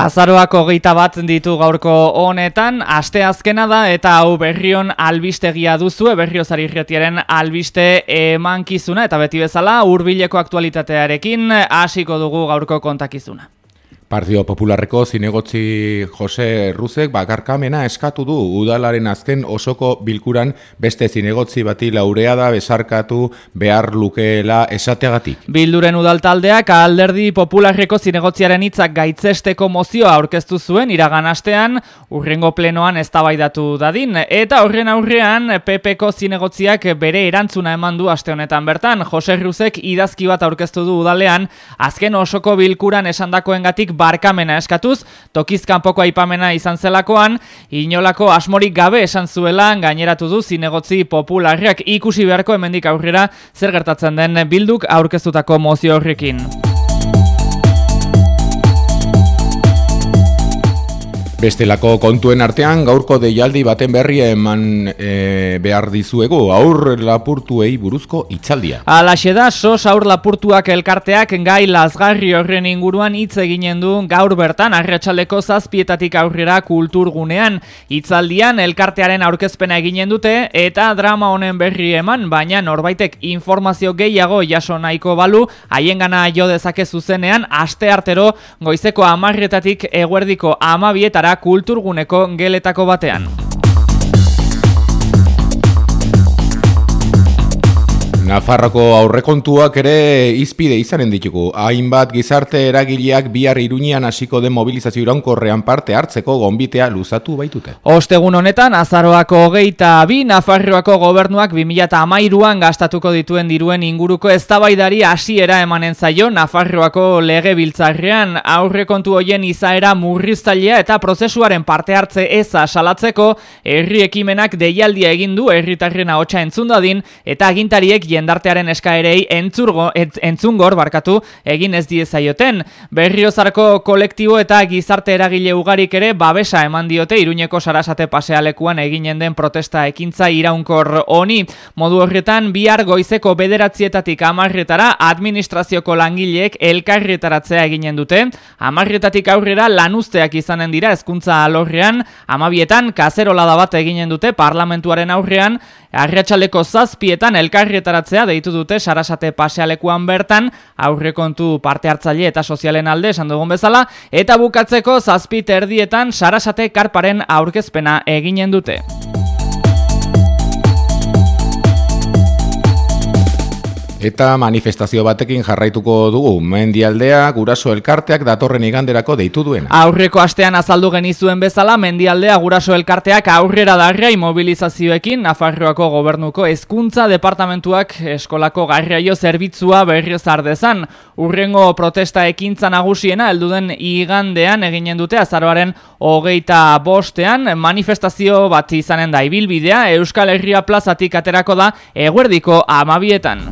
Azaroak hogeita bat ditu gaurko honetan, aste azkena da eta hau berrion albistegia duzu, berriozari irretiaren albiste emankizuna eta beti bezala hurbileko aktualitatearekin hasiko dugu gaurko kontakizuna. Partido Popularreko zinegotzi Jose Ruzek bakarkamena eskatu du udalaren azken osoko bilkuran beste zinegotzi bati laurea da besarkatu behar lukeela esateagatik. Bilduren udaltaldeak alderdi Popularreko zinegotziaren hitzak gaitzesteko mozioa aurkeztu zuen iragan astean urrengo plenoan eztabaidatu dadin eta horren aurrean PPko zinegotziak bere erantzuna eman du aste honetan bertan Jose Ruzek idazki bat aurkeztu du udalean azken osoko bilkuran esandakoengatik barkamena eskatuz, tokizkan poko aipamena izan zelakoan, inolako asmorik gabe esan zuela gaineratu du zinegotzi popularriak ikusi beharko hemendik aurrera zer gertatzen den bilduk aurkeztutako mozio horrekin. Bestelako kontuen artean gaurko deialdi baten berri eman e, behar dizuegu aur lapurtuei buruzko itzaldia. Alaxe da, sos aur lapurtuak elkarteak gai lazgarri horren inguruan hitz eginen du gaur bertan arratsaleko zazpietatik aurrera kulturgunean. Itzaldian elkartearen aurkezpena eginen dute eta drama honen berri eman, baina norbaitek informazio gehiago jaso nahiko balu, haien gana jo dezake zuzenean, aste artero goizeko amarretatik eguerdiko amabietara kulturguneko geletako batean. Nafarroko aurrekontuak ere izpide izanen ditugu. Hainbat gizarte eragileak bihar iruñean hasiko den mobilizazio iraunkorrean parte hartzeko gonbitea luzatu baitute. Ostegun honetan, azaroako hogeita bi, Nafarroako gobernuak 2008an gastatuko dituen diruen inguruko eztabaidari hasiera emanen zaio Nafarroako lege biltzarrean aurrekontu hoien izaera murriztailea eta prozesuaren parte hartze eza salatzeko herri ekimenak deialdia egin du herritarren ahotsa entzundadin eta agintariek jendartearen eskaerei entzurgo, entzungor barkatu egin ez diezaioten. Berriozarko kolektibo eta gizarte eragile ugarik ere babesa eman diote Iruñeko sarasate pasealekuan eginen den protesta ekintza iraunkor honi. Modu horretan bihar goizeko bederatzietatik amarretara administrazioko langileek elkarretaratzea eginen dute. Amarretatik aurrera lanuzteak izanen dira hezkuntza alorrean, amabietan kazerola da bat eginen dute parlamentuaren aurrean, arratsaleko zazpietan elkarretaratzea hartzea deitu dute sarasate pasealekuan bertan aurrekontu parte hartzaile eta sozialen alde esan dugun bezala eta bukatzeko zazpi erdietan sarasate karparen aurkezpena eginen dute. Eta manifestazio batekin jarraituko dugu, mendialdea guraso elkarteak datorren iganderako deitu duen. Aurreko astean azaldu genizuen bezala, mendialdea guraso elkarteak aurrera darria imobilizazioekin, Nafarroako gobernuko hezkuntza departamentuak eskolako garraio zerbitzua berriz ardezan. Urrengo protesta ekintza nagusiena, elduden igandean eginen dute azaroaren hogeita bostean, manifestazio bat izanen da ibilbidea, Euskal Herria plazatik aterako da eguerdiko amabietan.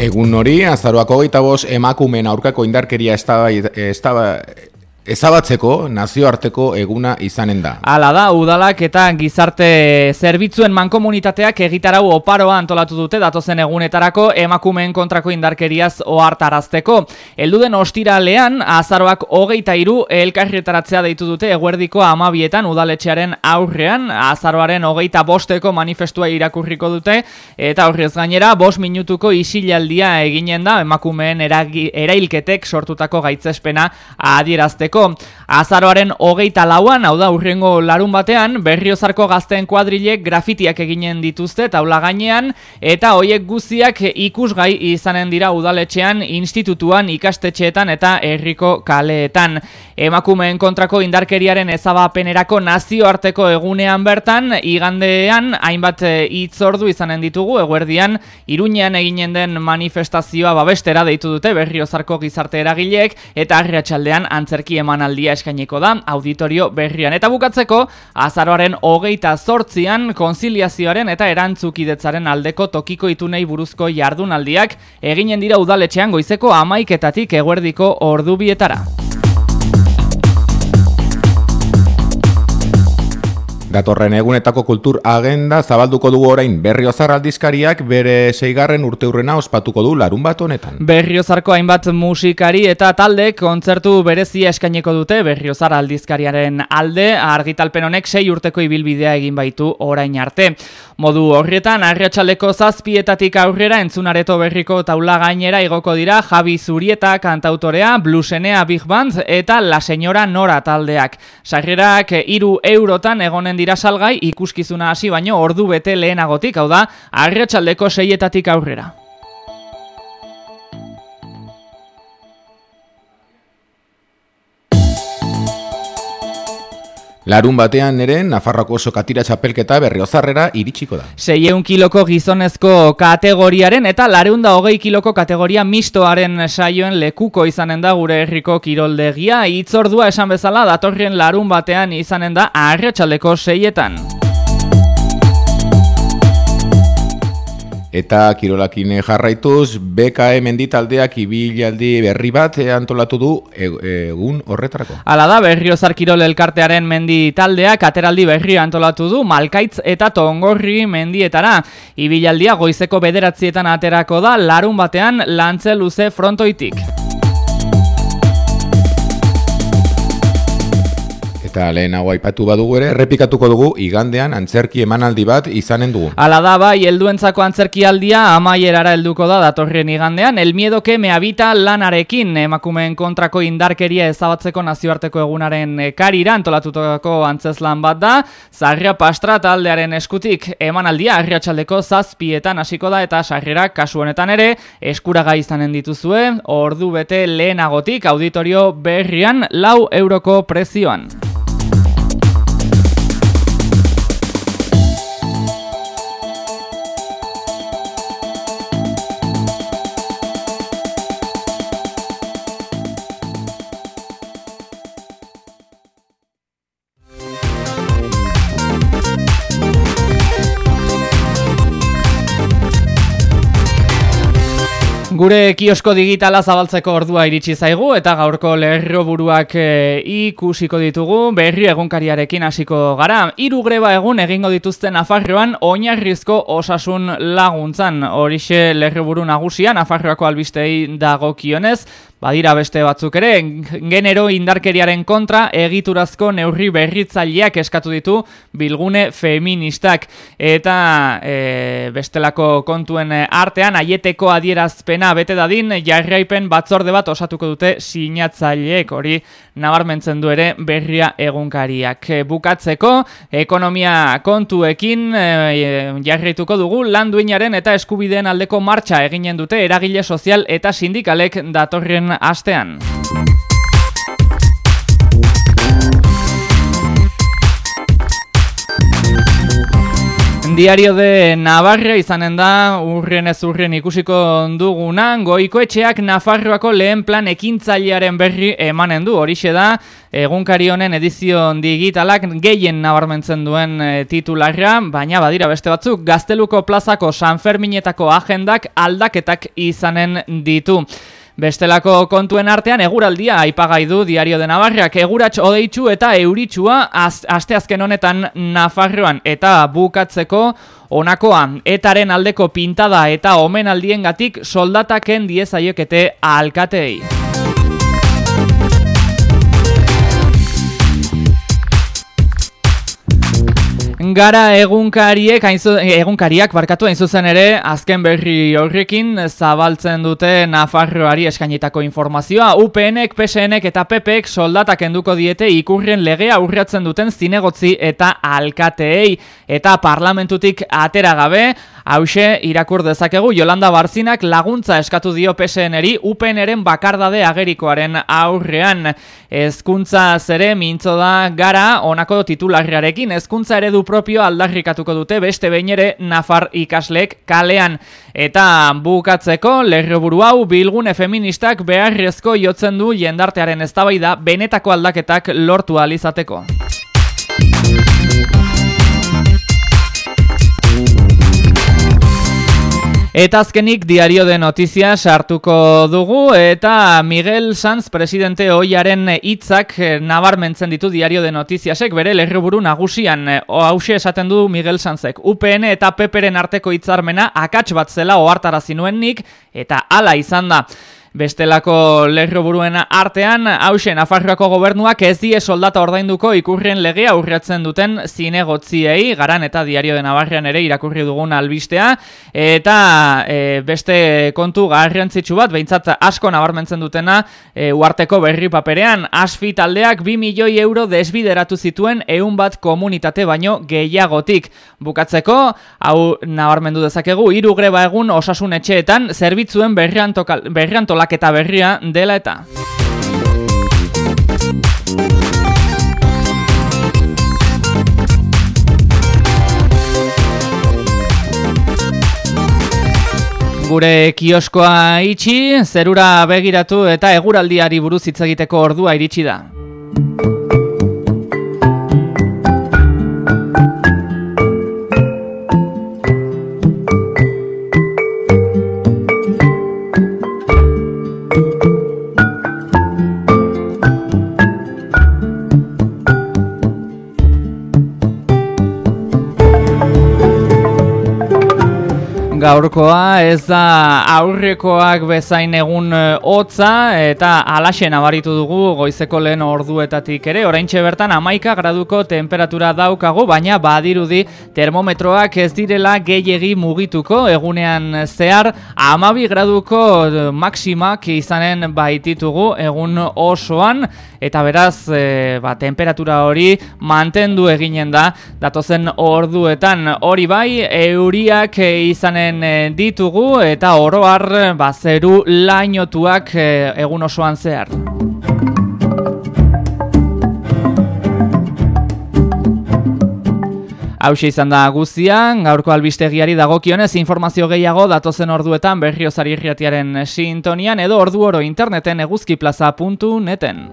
Egun hori, azaroako gaita emakumen aurkako indarkeria estaba, Ezabatzeko nazioarteko eguna izanen da. Hala da, udalak eta gizarte zerbitzuen mankomunitateak egitarau oparoa antolatu dute datozen egunetarako emakumeen kontrako indarkeriaz ohartarazteko. Elduden ostiralean, azaroak hogeita iru elkarretaratzea deitu dute eguerdiko amabietan udaletxearen aurrean, azaroaren hogeita bosteko manifestua irakurriko dute, eta horrez gainera, bost minutuko isilaldia eginen da emakumeen erailketek sortutako gaitzespena adierazteko Azaroaren hogeita lauan, hau da urrengo larun batean, berriozarko gazteen kuadrilek grafitiak eginen dituzte taula gainean, eta hoiek guziak ikusgai izanen dira udaletxean, institutuan, ikastetxeetan eta herriko kaleetan. Emakumeen kontrako indarkeriaren ezabapenerako nazioarteko egunean bertan, igandean, hainbat hitzordu izanen ditugu, eguerdian, iruñean eginen den manifestazioa babestera deitu dute berriozarko gizarte eragileek, eta arratsaldean antzerki emanaldia eskainiko da auditorio berrian. Eta bukatzeko, azaroaren hogeita zortzian, konziliazioaren eta erantzukidetzaren aldeko tokiko itunei buruzko jardunaldiak eginen dira udaletxean goizeko amaiketatik eguerdiko ordubietara. Datorren egunetako kultur agenda zabalduko dugu orain Berriozar aldizkariak bere seigarren urte urrena ospatuko du larun bat honetan. Berriozarko hainbat musikari eta talde kontzertu berezia eskaineko dute Berriozar aldizkariaren alde argitalpen honek sei urteko ibilbidea egin baitu orain arte. Modu horrietan arriatxaleko zazpietatik aurrera entzunareto berriko taula gainera igoko dira Javi Zurieta kantautorea, Blusenea Big Band eta La Señora Nora taldeak. Sarrerak iru eurotan egonen dira salgai ikuskizuna hasi baino ordu bete lehenagotik, hau da, arratsaldeko seietatik aurrera. Larun batean ere, Nafarroko oso katira txapelketa berriozarrera iritsiko da. Seieun kiloko gizonezko kategoriaren eta lareunda hogei kiloko kategoria mistoaren saioen lekuko izanen da gure herriko kiroldegia. Itzordua esan bezala datorrien larun batean izanen da arretxaleko seietan. Eta kirolakin jarraituz, BKE menditaldeak ibilaldi berri bat antolatu du e, egun horretarako. Hala da, berriozar kirol elkartearen menditaldeak ateraldi berri antolatu du Malkaitz eta Tongorri mendietara. Ibilaldia goizeko bederatzietan aterako da larun batean lantze luze frontoitik. Eta lehenago aipatu badugu ere, errepikatuko dugu igandean antzerki emanaldi bat izanen dugu. Hala da bai, helduentzako antzerkialdia amaierara helduko da datorren igandean, el miedo que me habita lanarekin emakumeen kontrako indarkeria ezabatzeko nazioarteko egunaren karira antolatutako antzeslan bat da, zarria pastra taldearen eskutik emanaldia arriatxaldeko zazpietan hasiko da eta sarrera kasu honetan ere eskuraga izanen dituzue, ordu bete lehenagotik auditorio berrian lau euroko prezioan. Gure kiosko digitala zabaltzeko ordua iritsi zaigu eta gaurko lerro buruak e, ikusiko ditugu berri egunkariarekin hasiko gara. Hiru greba egun egingo dituzten Nafarroan oinarrizko osasun laguntzan. Horixe lerro buru nagusia Nafarroako albistei dagokionez, Badira beste batzuk ere, genero indarkeriaren kontra egiturazko neurri berritzaileak eskatu ditu bilgune feministak. Eta e, bestelako kontuen artean, aieteko adierazpena bete dadin, jarraipen batzorde bat osatuko dute sinatzaileek hori nabarmentzen du ere berria egunkariak. Bukatzeko, ekonomia kontuekin e, jarraituko dugu, landuinaren eta eskubideen aldeko martxa eginen dute eragile sozial eta sindikalek datorren astean. Diario de Navarra izanen da urrien ez urrien ikusiko dugunan goikoetxeak Nafarroako lehen plan ekintzailearen berri emanen du horixe da egunkari honen edizion digitalak gehien nabarmentzen duen e, titularra baina badira beste batzuk Gazteluko plazako San Ferminetako agendak aldaketak izanen ditu Bestelako kontuen artean eguraldia aipagai du Diario de Navarrak eguratx odeitzu eta euritsua az, asteazken honetan Nafarroan eta bukatzeko onakoa etaren aldeko pintada eta omenaldiengatik soldataken diezaiokete alkatei. Gara egunkariek, egunkariak barkatu hain zuzen ere, azken berri horrekin zabaltzen dute Nafarroari eskainitako informazioa. UPNek, PSNek eta PPek soldatak enduko diete ikurrien legea urratzen duten zinegotzi eta alkateei. Eta parlamentutik atera gabe, hause irakur dezakegu Jolanda Barzinak laguntza eskatu dio PSNeri UPNeren bakardade agerikoaren aurrean. Ezkuntza zere mintzo da gara onako titularriarekin, ezkuntza eredu propio aldarrikatuko dute beste behin ere Nafar ikaslek kalean. Eta bukatzeko lerroburu hau bilgune feministak beharrezko jotzen du jendartearen eztabaida benetako aldaketak lortu alizateko. Eta azkenik diario de notizia sartuko dugu eta Miguel Sanz presidente hoiaren hitzak eh, nabarmentzen ditu diario de notiziasek bere lerriburu nagusian eh, hause esaten du Miguel Sanzek. UPN eta PPren arteko hitzarmena akats bat zela ohartarazi nuen nik eta hala izan da. Bestelako lerro buruen artean, hausen Nafarroako gobernuak ez die soldata ordainduko ikurrien legea aurretzen duten zinegotziei, garan eta diario de Navarrean ere irakurri dugun albistea, eta e, beste kontu garrantzitsu bat, behintzat asko nabarmentzen dutena, e, uarteko berri paperean, asfi taldeak 2 milioi euro desbideratu zituen eun bat komunitate baino gehiagotik. Bukatzeko, hau nabarmendu dezakegu, hiru greba egun osasun etxeetan, zerbitzuen berrian, berrian antolaketa berria dela eta. Gure kioskoa itxi, zerura begiratu eta eguraldiari buruz hitz egiteko ordua iritsi da. Gaurkoa ez da aurrekoak bezain egun eh, hotza eta alaxe nabaritu dugu goizeko lehen orduetatik ere. Oraintxe bertan amaika graduko temperatura daukagu baina badirudi termometroak ez direla gehiegi mugituko. Egunean zehar amabi graduko eh, maksimak izanen baititugu egun osoan. Eta beraz e, ba, temperatura hori mantendu eginen da. Datozen orduetan hori bai euriak izanen e, ditugu eta oroar bazeru lainotuak e, egun osoan zehar. Hau izan da guzian, gaurko albistegiari dagokionez informazio gehiago datozen orduetan berriozari irriatiaren sintonian edo ordu oro interneten eguzkiplaza.neten.